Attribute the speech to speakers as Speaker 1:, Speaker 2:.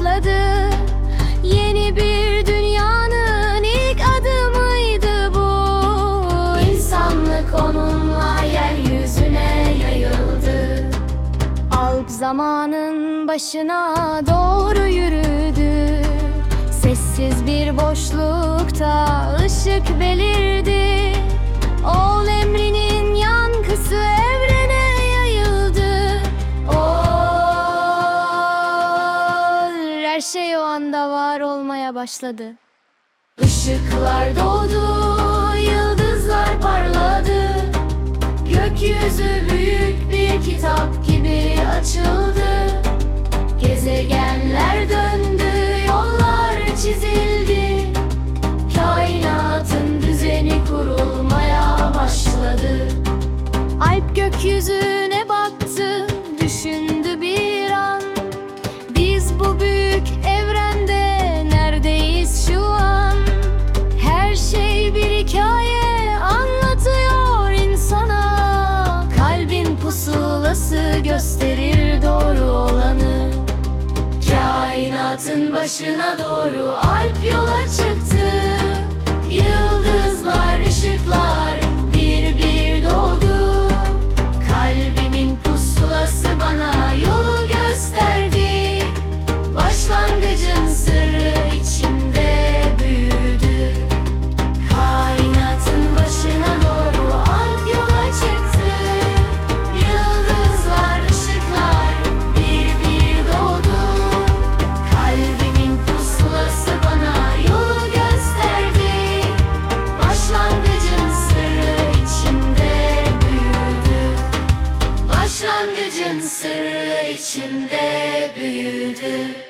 Speaker 1: başladı. Yeni bir dünyanın ilk adımıydı bu. İnsanlık onunla yeryüzüne yayıldı. Alp zamanın başına doğru yürüdü. Sessiz bir boşlukta ışık belirdi her şey o anda var olmaya başladı. Işıklar doğdu, yıldızlar parladı. Gökyüzü büyük bir kitap gibi açıldı. Gezegenler döndü, yollar çizildi. Kainatın düzeni kurulmaya başladı. Alp gökyüzüne başına doğru Alp sırrı içimde büyüdü